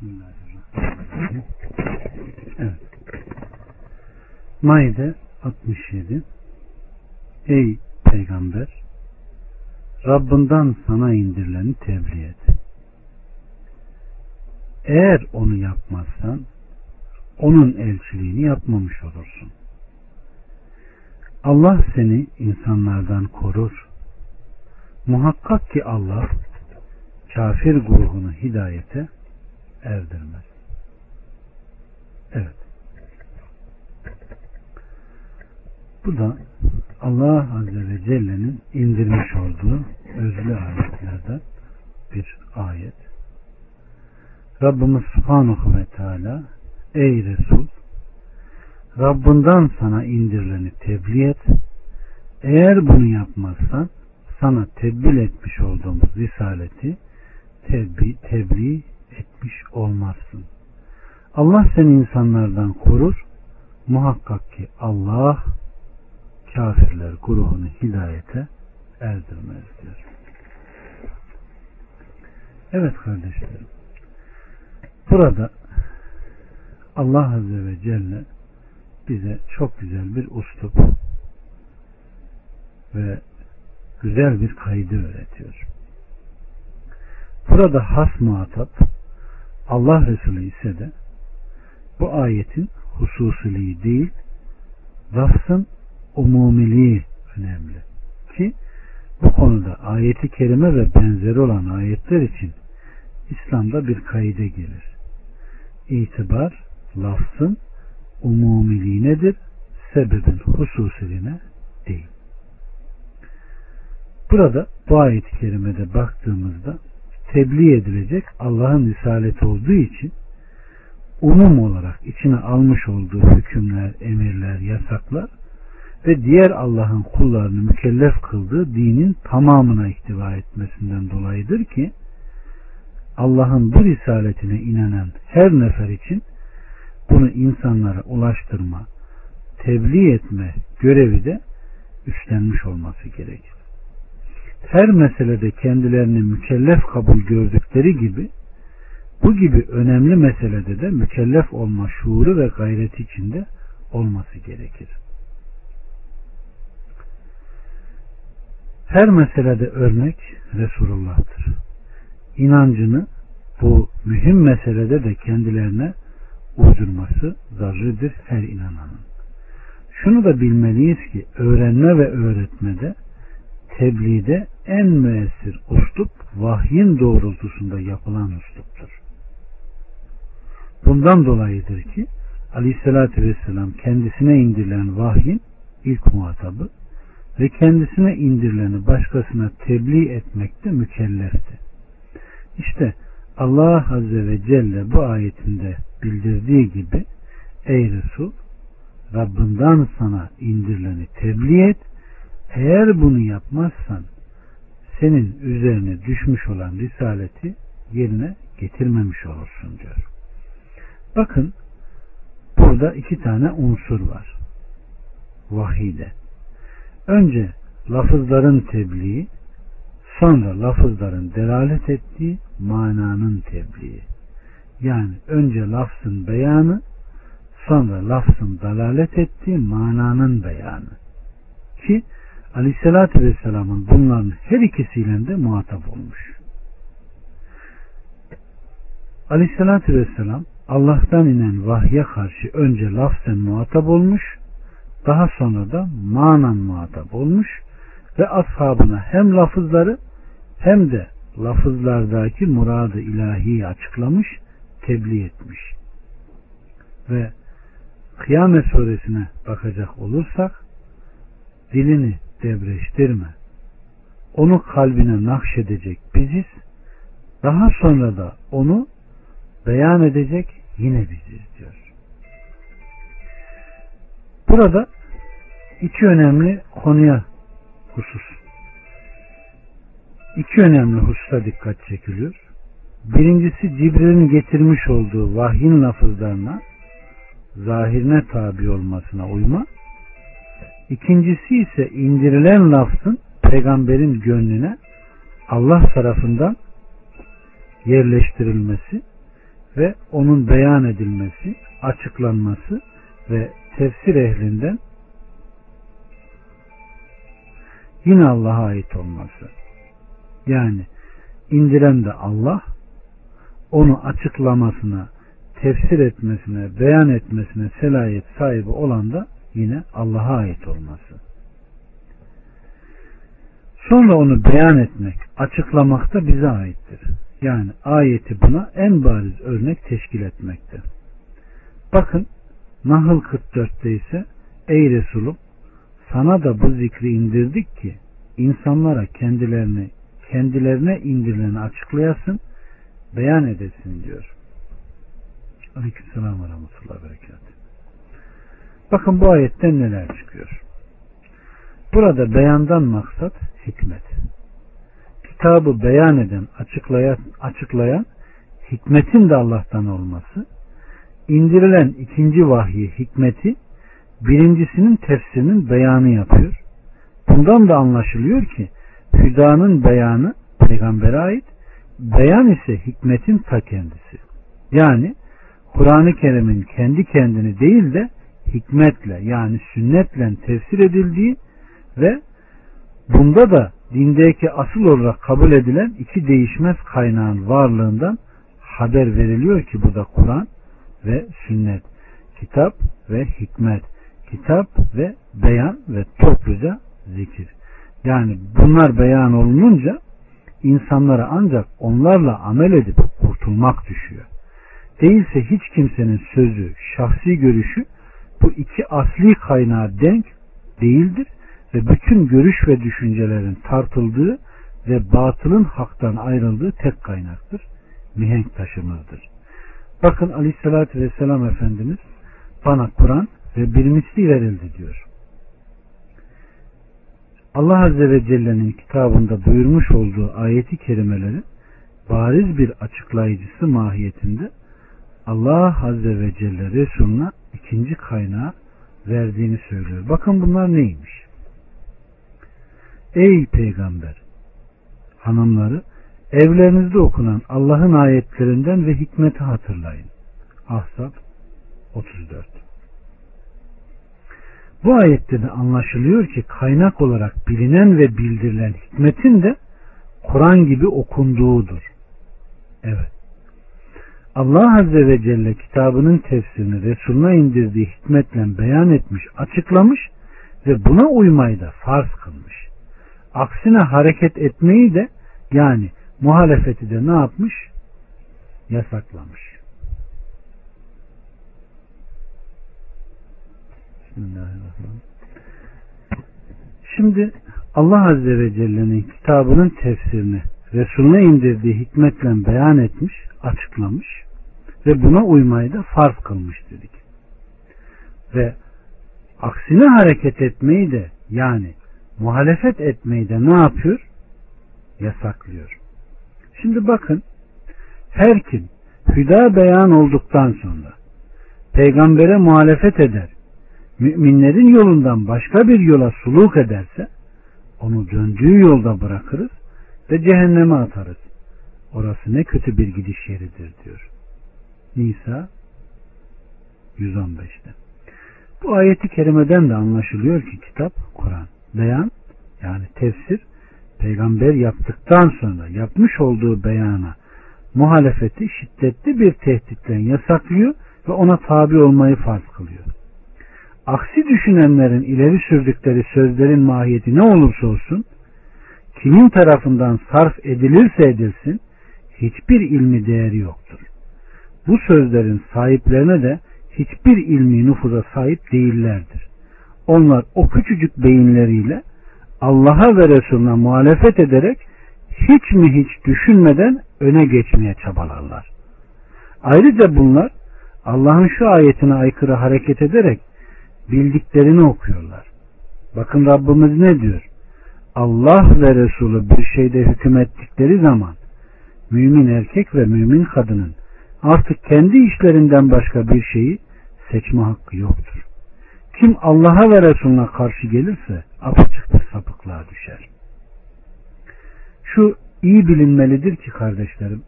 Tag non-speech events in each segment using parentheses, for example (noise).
Bismillahirrahmanirrahim. Maide 67 Ey Peygamber Rabbinden sana indirileni tebliğ et. Eğer onu yapmazsan onun elçiliğini yapmamış olursun. Allah seni insanlardan korur. Muhakkak ki Allah kafir grubunu hidayete erdirmez. Evet. Bu da Allah Azze ve Celle'nin indirmiş olduğu özlü ayetlerden bir ayet. Rabbimiz Subhanahu ve Teala Ey Resul Rabbinden sana indirileni tebliğ et. Eğer bunu yapmazsan sana tebliğ etmiş olduğumuz risaleti tebliğ, tebliğ etmiş olmazsın. Allah seni insanlardan korur. Muhakkak ki Allah kafirler grubunu hidayete erdirmez diyor. Evet kardeşlerim. Burada Allah Azze ve Celle bize çok güzel bir uslup ve güzel bir kaydı öğretiyor. Burada has muhatap Allah Resulü ise de bu ayetin hususiliği değil lafzın umumiliği önemli. Ki bu konuda ayeti kerime ve benzeri olan ayetler için İslam'da bir kaide gelir. İtibar lafzın umumiliğinedir, sebebin hususiliğine değil. Burada bu ayet-i kerimede baktığımızda tebliğ edilecek Allah'ın risaleti olduğu için umum olarak içine almış olduğu hükümler, emirler, yasaklar ve diğer Allah'ın kullarını mükellef kıldığı dinin tamamına ihtiva etmesinden dolayıdır ki Allah'ın bu risaletine inanan her nefer için bunu insanlara ulaştırma, tebliğ etme görevi de üstlenmiş olması gerekir. Her meselede kendilerini mükellef kabul gördükleri gibi bu gibi önemli meselede de mükellef olma şuuru ve gayreti içinde olması gerekir. Her meselede örnek Resulullah'tır. İnancını bu mühim meselede de kendilerine uydurması zarridir her inananın. Şunu da bilmeliyiz ki öğrenme ve öğretmede tebliğde en müessir uslup vahyin doğrultusunda yapılan usluptur. Bundan dolayıdır ki Aleyhisselatü Vesselam kendisine indirilen vahyin ilk muhatabı ve kendisine indirileni başkasına tebliğ etmekte mükellefti. İşte Allah Azze ve Celle bu ayetinde bildirdiği gibi Ey Resul Rabbinden sana indirileni tebliğ et eğer bunu yapmazsan senin üzerine düşmüş olan risaleti yerine getirmemiş olursun diyor. Bakın burada iki tane unsur var. Vahide. Önce lafızların tebliği, sonra lafızların delalet ettiği mananın tebliği. Yani önce lafzın beyanı, sonra lafzın dalalet ettiği mananın beyanı. Ki Aleyhisselatü Vesselam'ın bunların her ikisiyle de muhatap olmuş. Aleyhisselatü Vesselam Allah'tan inen vahye karşı önce lafzen muhatap olmuş, daha sonra da manan muhatap olmuş ve ashabına hem lafızları hem de lafızlardaki muradı ilahiyi açıklamış, tebliğ etmiş. Ve Kıyamet suresine bakacak olursak dilini debreştirme. Onu kalbine nakşedecek biziz. Daha sonra da onu beyan edecek yine biziz diyor. Burada iki önemli konuya husus. İki önemli hususa dikkat çekiliyor. Birincisi Cibril'in getirmiş olduğu vahyin lafızlarına zahirine tabi olmasına uyma. İkincisi ise indirilen lafzın peygamberin gönlüne Allah tarafından yerleştirilmesi ve onun beyan edilmesi, açıklanması ve tefsir ehlinden yine Allah'a ait olması. Yani indiren de Allah, onu açıklamasına, tefsir etmesine, beyan etmesine selayet sahibi olan da yine Allah'a ait olması. Sonra onu beyan etmek, açıklamak da bize aittir. Yani ayeti buna en bariz örnek teşkil etmekte. Bakın Nahl 44'te ise Ey Resulüm sana da bu zikri indirdik ki insanlara kendilerini kendilerine indirileni açıklayasın, beyan edesin diyor. Aleykümselam ve rahmetullahi berekat. Bakın bu ayetten neler çıkıyor. Burada beyandan maksat hikmet. Kitabı beyan eden, açıklayan, açıklayan hikmetin de Allah'tan olması, indirilen ikinci vahyi hikmeti birincisinin tefsirinin beyanı yapıyor. Bundan da anlaşılıyor ki hüdanın beyanı peygambere ait, beyan ise hikmetin ta kendisi. Yani Kur'an-ı Kerim'in kendi kendini değil de hikmetle yani sünnetle tefsir edildiği ve bunda da dindeki asıl olarak kabul edilen iki değişmez kaynağın varlığından haber veriliyor ki bu da Kur'an ve sünnet, kitap ve hikmet, kitap ve beyan ve topluca zikir. Yani bunlar beyan olununca insanlara ancak onlarla amel edip kurtulmak düşüyor. Değilse hiç kimsenin sözü, şahsi görüşü bu iki asli kaynağa denk değildir ve bütün görüş ve düşüncelerin tartıldığı ve batılın haktan ayrıldığı tek kaynaktır. Mihenk taşımızdır. Bakın aleyhissalatü vesselam Efendimiz bana Kur'an ve bir misli verildi diyor. Allah Azze ve Celle'nin kitabında buyurmuş olduğu ayeti kerimeleri bariz bir açıklayıcısı mahiyetinde Allah Azze ve Celle Resuluna ikinci kaynağı verdiğini söylüyor. Bakın bunlar neymiş? Ey peygamber! Hanımları evlerinizde okunan Allah'ın ayetlerinden ve hikmeti hatırlayın. Ahzab 34 Bu ayette de anlaşılıyor ki kaynak olarak bilinen ve bildirilen hikmetin de Kur'an gibi okunduğudur. Evet. Allah Azze ve Celle kitabının tefsirini Resuluna indirdiği hikmetle beyan etmiş, açıklamış ve buna uymayı da farz kılmış. Aksine hareket etmeyi de yani muhalefeti de ne yapmış? Yasaklamış. Bismillahirrahmanirrahim. Şimdi Allah Azze ve Celle'nin kitabının tefsirini Resulüne indirdiği hikmetle beyan etmiş, açıklamış ve buna uymayı da farz kılmış dedik. Ve aksine hareket etmeyi de yani muhalefet etmeyi de ne yapıyor? Yasaklıyor. Şimdi bakın her kim hüda beyan olduktan sonra peygambere muhalefet eder, müminlerin yolundan başka bir yola suluk ederse onu döndüğü yolda bırakırız ve cehenneme atarız. Orası ne kötü bir gidiş yeridir diyor. Nisa 115'te. Bu ayeti kerimeden de anlaşılıyor ki kitap Kur'an. Beyan yani tefsir peygamber yaptıktan sonra yapmış olduğu beyana muhalefeti şiddetli bir tehditten yasaklıyor ve ona tabi olmayı farz kılıyor. Aksi düşünenlerin ileri sürdükleri sözlerin mahiyeti ne olursa olsun kimin tarafından sarf edilirse edilsin hiçbir ilmi değeri yoktur. Bu sözlerin sahiplerine de hiçbir ilmi nüfuza sahip değillerdir. Onlar o küçücük beyinleriyle Allah'a ve Resulüne muhalefet ederek hiç mi hiç düşünmeden öne geçmeye çabalarlar. Ayrıca bunlar Allah'ın şu ayetine aykırı hareket ederek bildiklerini okuyorlar. Bakın Rabbimiz ne diyor? Allah ve Resulü bir şeyde hüküm ettikleri zaman mümin erkek ve mümin kadının artık kendi işlerinden başka bir şeyi seçme hakkı yoktur. Kim Allah'a ve Resulüne karşı gelirse apaçık bir sapıklığa düşer. Şu iyi bilinmelidir ki kardeşlerim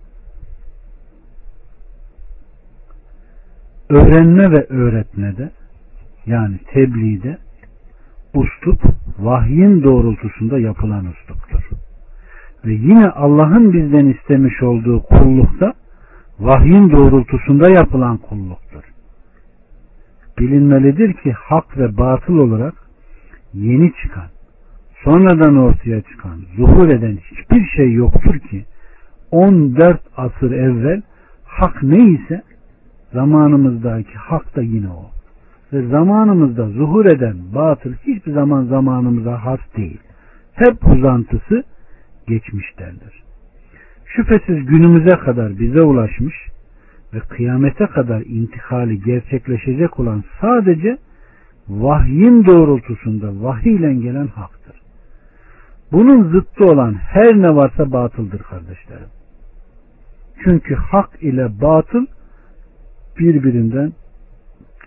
öğrenme ve öğretmede yani tebliğde uslup vahyin doğrultusunda yapılan usluptur. Ve yine Allah'ın bizden istemiş olduğu kullukta vahyin doğrultusunda yapılan kulluktur. Bilinmelidir ki hak ve batıl olarak yeni çıkan, sonradan ortaya çıkan, zuhur eden hiçbir şey yoktur ki 14 asır evvel hak neyse zamanımızdaki hak da yine o. Ve zamanımızda zuhur eden batıl hiçbir zaman zamanımıza has değil. Hep uzantısı geçmişlerdir. Şüphesiz günümüze kadar bize ulaşmış ve kıyamete kadar intikali gerçekleşecek olan sadece vahyin doğrultusunda vahiy ile gelen haktır. Bunun zıttı olan her ne varsa batıldır kardeşlerim. Çünkü hak ile batıl birbirinden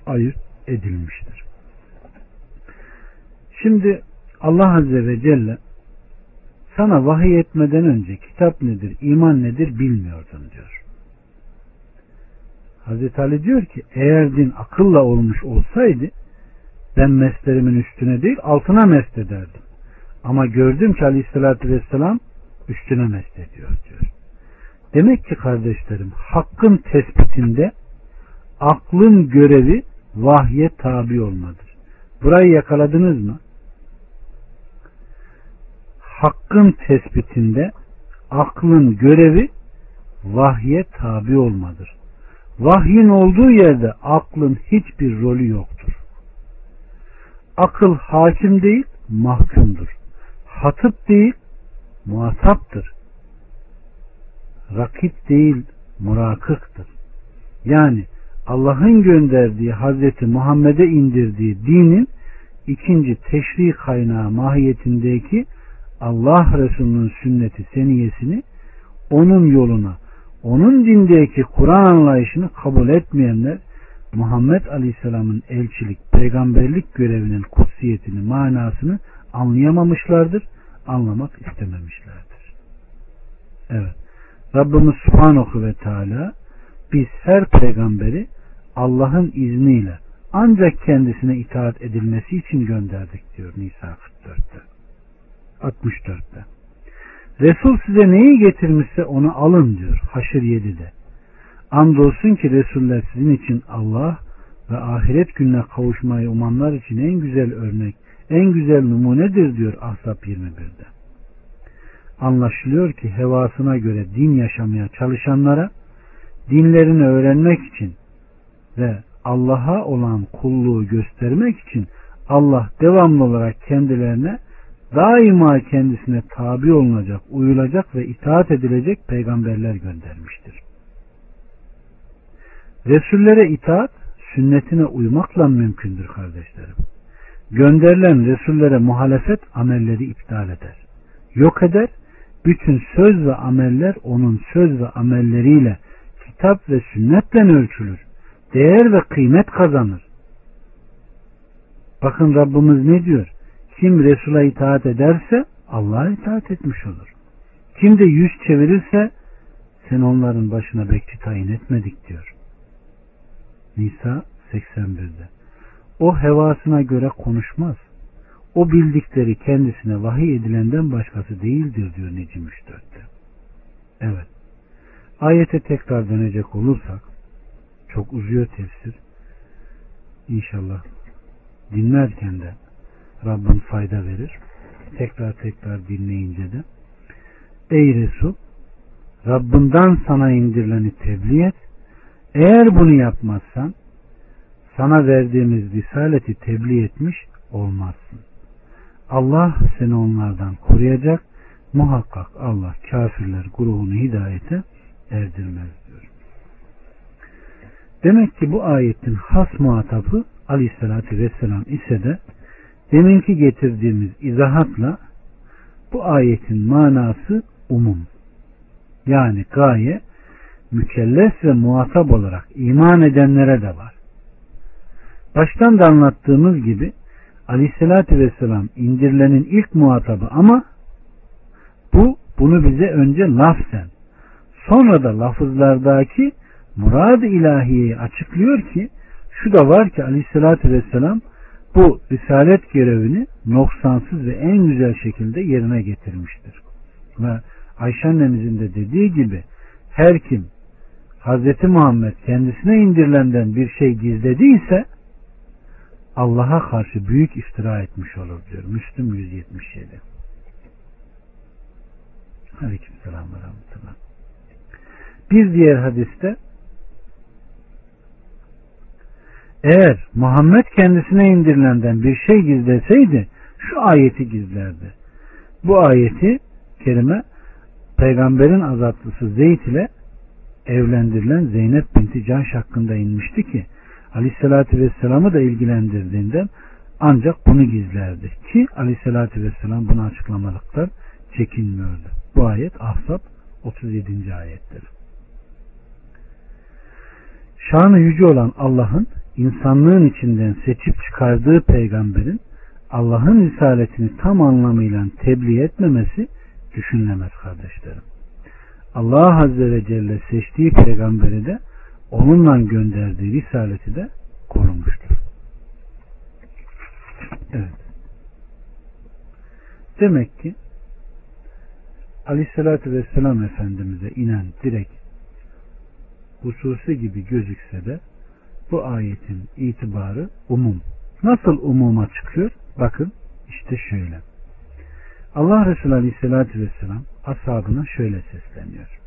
ayırt edilmiştir. Şimdi Allah Azze ve Celle sana vahiy etmeden önce kitap nedir, iman nedir bilmiyordun diyor. Hazreti Ali diyor ki eğer din akılla olmuş olsaydı ben meslerimin üstüne değil altına mest ederdim. Ama gördüm ki aleyhissalatü vesselam üstüne mest ediyor diyor. Demek ki kardeşlerim hakkın tespitinde aklın görevi vahye tabi olmadır. Burayı yakaladınız mı? Hakkın tespitinde aklın görevi vahye tabi olmadır. Vahyin olduğu yerde aklın hiçbir rolü yoktur. Akıl hakim değil, mahkumdur. Hatıp değil, muhataptır. Rakip değil, murakıktır. Yani Allah'ın gönderdiği Hazreti Muhammed'e indirdiği dinin ikinci teşri kaynağı mahiyetindeki Allah Resulü'nün sünneti seniyesini onun yoluna, onun dindeki Kur'an anlayışını kabul etmeyenler Muhammed Aleyhisselam'ın elçilik, peygamberlik görevinin kutsiyetini, manasını anlayamamışlardır, anlamak istememişlerdir. Evet. Rabbimiz Subhanahu ve Teala biz her peygamberi Allah'ın izniyle ancak kendisine itaat edilmesi için gönderdik diyor Nisa 44'te. 64'te. Resul size neyi getirmişse onu alın diyor Haşr 7'de. Andolsun ki Resuller sizin için Allah ve ahiret gününe kavuşmayı umanlar için en güzel örnek, en güzel numunedir diyor Ahzab 21'de. Anlaşılıyor ki hevasına göre din yaşamaya çalışanlara dinlerini öğrenmek için ve Allah'a olan kulluğu göstermek için Allah devamlı olarak kendilerine daima kendisine tabi olunacak, uyulacak ve itaat edilecek peygamberler göndermiştir. Resullere itaat sünnetine uymakla mümkündür kardeşlerim. Gönderilen Resullere muhalefet amelleri iptal eder. Yok eder, bütün söz ve ameller onun söz ve amelleriyle kitap ve sünnetle ölçülür. Değer ve kıymet kazanır. Bakın Rabbimiz ne diyor? Kim Resul'a itaat ederse Allah'a itaat etmiş olur. Kim de yüz çevirirse sen onların başına bekçi tayin etmedik diyor. Nisa 81'de. O hevasına göre konuşmaz. O bildikleri kendisine vahiy edilenden başkası değildir diyor Necim 3.4'te. Evet. Ayete tekrar dönecek olursak çok uzuyor tefsir. İnşallah dinlerken de Rabbim fayda verir. Tekrar tekrar dinleyince de Ey Resul Rabbinden sana indirileni tebliğ et. Eğer bunu yapmazsan sana verdiğimiz risaleti tebliğ etmiş olmazsın. Allah seni onlardan koruyacak. Muhakkak Allah kafirler grubunu hidayete erdirmez diyor. Demek ki bu ayetin has muhatabı aleyhissalatü vesselam ise de deminki getirdiğimiz izahatla bu ayetin manası umum. Yani gaye mükellef ve muhatap olarak iman edenlere de var. Baştan da anlattığımız gibi aleyhissalatü vesselam indirilenin ilk muhatabı ama bu bunu bize önce lafzen sonra da lafızlardaki murad-ı ilahiyeyi açıklıyor ki şu da var ki aleyhissalatü vesselam bu risalet görevini noksansız ve en güzel şekilde yerine getirmiştir. Ve Ayşe annemizin de dediği gibi her kim Hz. Muhammed kendisine indirilenden bir şey gizlediyse Allah'a karşı büyük iftira etmiş olur diyor. Müslüm 177. Aleykümselam ve rahmetullah. Bir diğer hadiste eğer Muhammed kendisine indirilenden bir şey gizleseydi şu ayeti gizlerdi. Bu ayeti kerime peygamberin azatlısı Zeyd ile evlendirilen Zeynep binti Cahş hakkında inmişti ki Aleyhisselatü Vesselam'ı da ilgilendirdiğinden ancak bunu gizlerdi ki Aleyhisselatü Vesselam bunu açıklamadıktan çekinmiyordu. Bu ayet Ahzab 37. ayettir. Şanı yüce olan Allah'ın insanlığın içinden seçip çıkardığı peygamberin Allah'ın risaletini tam anlamıyla tebliğ etmemesi düşünülemez kardeşlerim. Allah Azze ve Celle seçtiği peygamberi de onunla gönderdiği risaleti de korumuştur. Evet. Demek ki Aleyhisselatü Vesselam Efendimiz'e inen direkt hususi gibi gözükse de bu ayetin itibarı umum. Nasıl umuma çıkıyor? Bakın işte şöyle. Allah Resulü Aleyhisselatü Vesselam ashabına şöyle sesleniyor.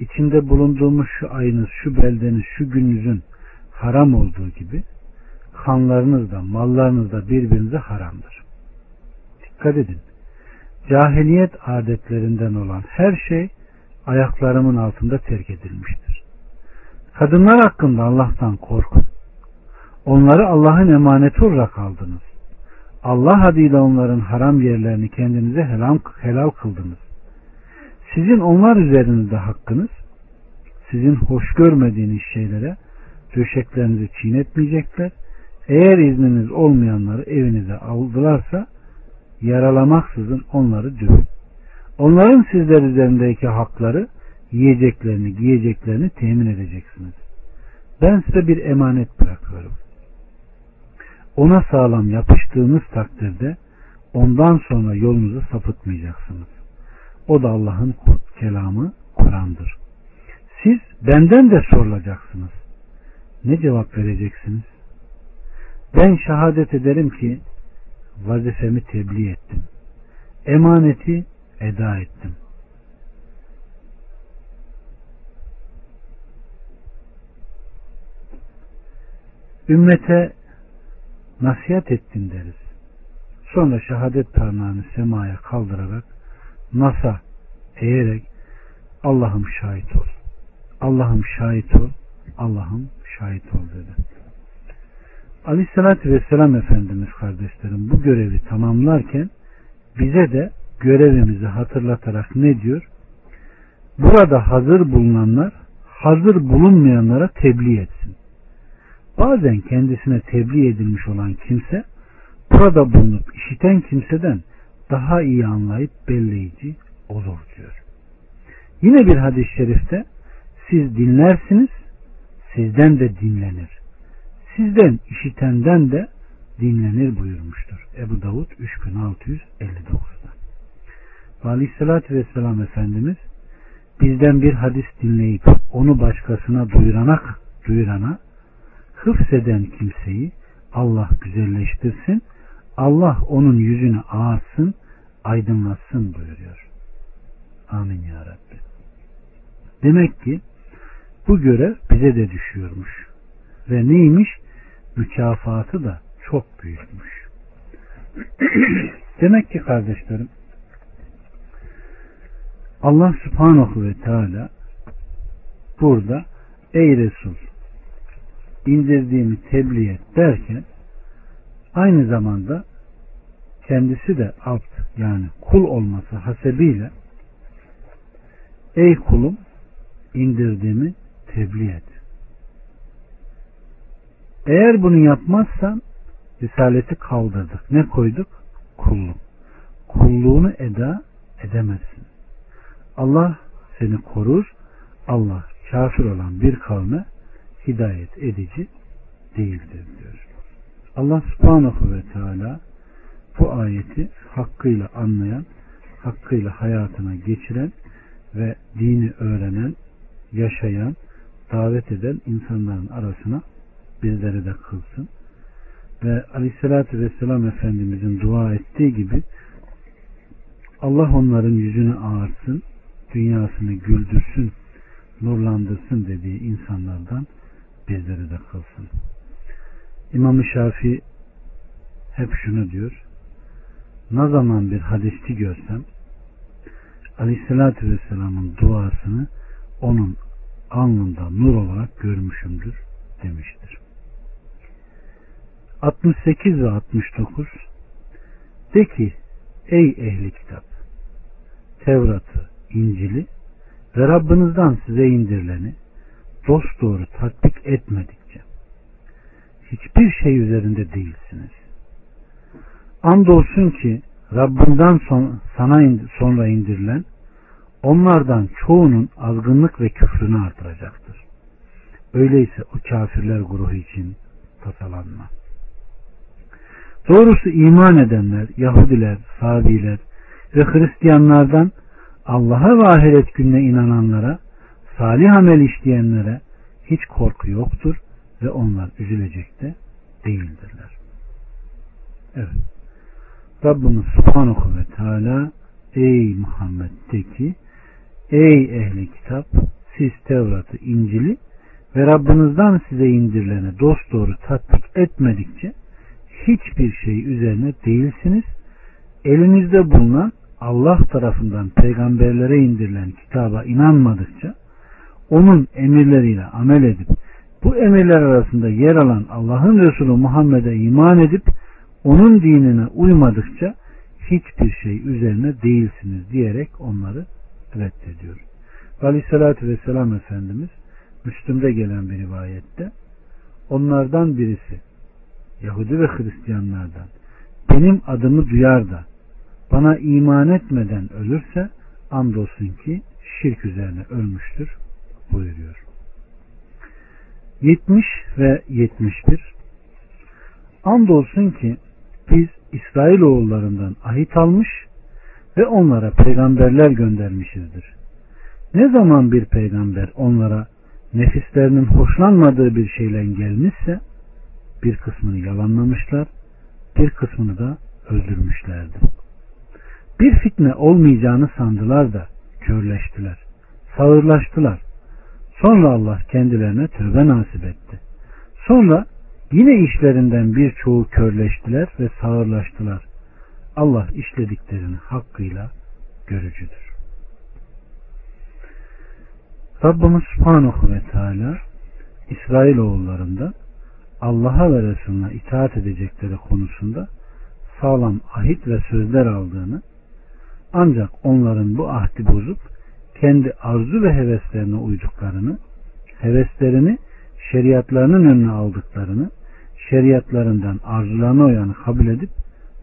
İçinde bulunduğumuz şu ayınız, şu beldeniz, şu gününüzün haram olduğu gibi kanlarınız da, mallarınız da birbirinize haramdır. Dikkat edin. Cahiliyet adetlerinden olan her şey ayaklarımın altında terk edilmiştir. Kadınlar hakkında Allah'tan korkun. Onları Allah'ın emaneti olarak aldınız. Allah adıyla onların haram yerlerini kendinize helal, helal kıldınız. Sizin onlar üzerinizde hakkınız, sizin hoş görmediğiniz şeylere döşeklerinizi çiğnetmeyecekler. Eğer izniniz olmayanları evinize aldılarsa yaralamaksızın onları dövün. Onların sizler üzerindeki hakları yiyeceklerini, giyeceklerini temin edeceksiniz. Ben size bir emanet bırakıyorum. Ona sağlam yapıştığınız takdirde ondan sonra yolunuzu sapıtmayacaksınız. O da Allah'ın kelamı Kur'an'dır. Siz benden de sorulacaksınız. Ne cevap vereceksiniz? Ben şehadet ederim ki vazifemi tebliğ ettim. Emaneti eda ettim. Ümmete nasihat ettin deriz. Sonra şehadet parmağını semaya kaldırarak nasa eğerek Allah'ım şahit ol. Allah'ım şahit ol. Allah'ım şahit ol dedi. Aleyhissalatü Vesselam Efendimiz kardeşlerim bu görevi tamamlarken bize de görevimizi hatırlatarak ne diyor? Burada hazır bulunanlar hazır bulunmayanlara tebliğ etsin. Bazen kendisine tebliğ edilmiş olan kimse burada bulunup işiten kimseden daha iyi anlayıp belleyici olur diyor. Yine bir hadis-i şerifte siz dinlersiniz, sizden de dinlenir. Sizden işitenden de dinlenir buyurmuştur. Ebu Davud 3659'da. Ve Aleyhisselatü Vesselam Efendimiz bizden bir hadis dinleyip onu başkasına duyurana, duyurana hıfseden kimseyi Allah güzelleştirsin, Allah onun yüzünü ağarsın, aydınlatsın buyuruyor. Amin ya Rabbi. Demek ki bu görev bize de düşüyormuş. Ve neymiş? Mükafatı da çok büyükmüş. (clears throat) Demek ki kardeşlerim Allah subhanahu ve teala burada ey Resul indirdiğimi tebliğ et derken aynı zamanda kendisi de abd yani kul olması hasebiyle ey kulum indirdiğimi tebliğ et. Eğer bunu yapmazsan risaleti kaldırdık. Ne koyduk? Kulluk. Kulluğunu eda edemezsin. Allah seni korur. Allah kafir olan bir kavme hidayet edici değildir diyor. Allah subhanahu ve teala bu ayeti hakkıyla anlayan, hakkıyla hayatına geçiren ve dini öğrenen, yaşayan, davet eden insanların arasına bizleri de kılsın. Ve aleyhissalatü vesselam Efendimizin dua ettiği gibi Allah onların yüzünü ağartsın, dünyasını güldürsün, nurlandırsın dediği insanlardan bizleri de kılsın. İmam-ı Şafii hep şunu diyor. Ne zaman bir hadisçi görsem Aleyhisselatü Vesselam'ın duasını onun alnında nur olarak görmüşümdür demiştir. 68 ve 69 De ki ey ehli kitap Tevrat'ı, İncil'i ve Rabbinizden size indirileni dost doğru tatbik etmedikçe hiçbir şey üzerinde değilsiniz. Andolsun ki Rabbinden son, sana sonra indirilen onlardan çoğunun azgınlık ve küfrünü artıracaktır. Öyleyse o kafirler grubu için tasalanma. Doğrusu iman edenler, Yahudiler, Sabiler ve Hristiyanlardan Allah'a ve ahiret gününe inananlara, salih amel işleyenlere hiç korku yoktur ve onlar üzülecek de değildirler. Evet. Rabbimiz Subhanahu ve Teala Ey Muhammed de ki Ey ehli kitap siz Tevrat'ı, İncil'i ve Rabbinizden size indirilene dost doğru tatbik etmedikçe hiçbir şey üzerine değilsiniz. Elinizde bulunan Allah tarafından peygamberlere indirilen kitaba inanmadıkça onun emirleriyle amel edip bu emirler arasında yer alan Allah'ın Resulü Muhammed'e iman edip onun dinine uymadıkça hiçbir şey üzerine değilsiniz diyerek onları reddediyor. Aleyhissalatü Vesselam Efendimiz Müslüm'de gelen bir rivayette onlardan birisi Yahudi ve Hristiyanlardan benim adımı duyar da bana iman etmeden ölürse andolsun ki şirk üzerine ölmüştür buyuruyor. 70 ve 71 Andolsun ki biz İsrailoğullarından ahit almış ve onlara peygamberler göndermişizdir. Ne zaman bir peygamber onlara nefislerinin hoşlanmadığı bir şeyle gelmişse bir kısmını yalanlamışlar, bir kısmını da öldürmüşlerdi. Bir fitne olmayacağını sandılar da körleştiler, sağırlaştılar. Sonra Allah kendilerine tövbe nasip etti. Sonra yine işlerinden birçoğu körleştiler ve sağırlaştılar. Allah işlediklerini hakkıyla görücüdür. Rabbimiz Subhanahu ve Teala İsrailoğullarında Allah'a ve Resulüne itaat edecekleri konusunda sağlam ahit ve sözler aldığını ancak onların bu ahdi bozup kendi arzu ve heveslerine uyduklarını, heveslerini şeriatlarının önüne aldıklarını, şeriatlarından arzularına uyanı kabul edip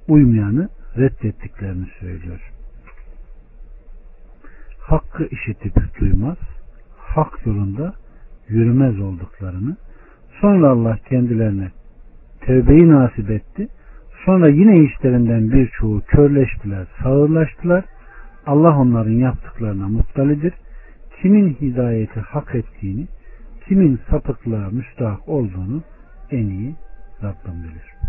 uymayanı reddettiklerini söylüyor. Hakkı işitip duymaz, hak yolunda yürümez olduklarını, sonra Allah kendilerine tevbeyi nasip etti, sonra yine işlerinden birçoğu körleştiler, sağırlaştılar, Allah onların yaptıklarına muttalidir. Kimin hidayeti hak ettiğini, kimin sapıklığa müstahak olduğunu en iyi Rabbim bilir.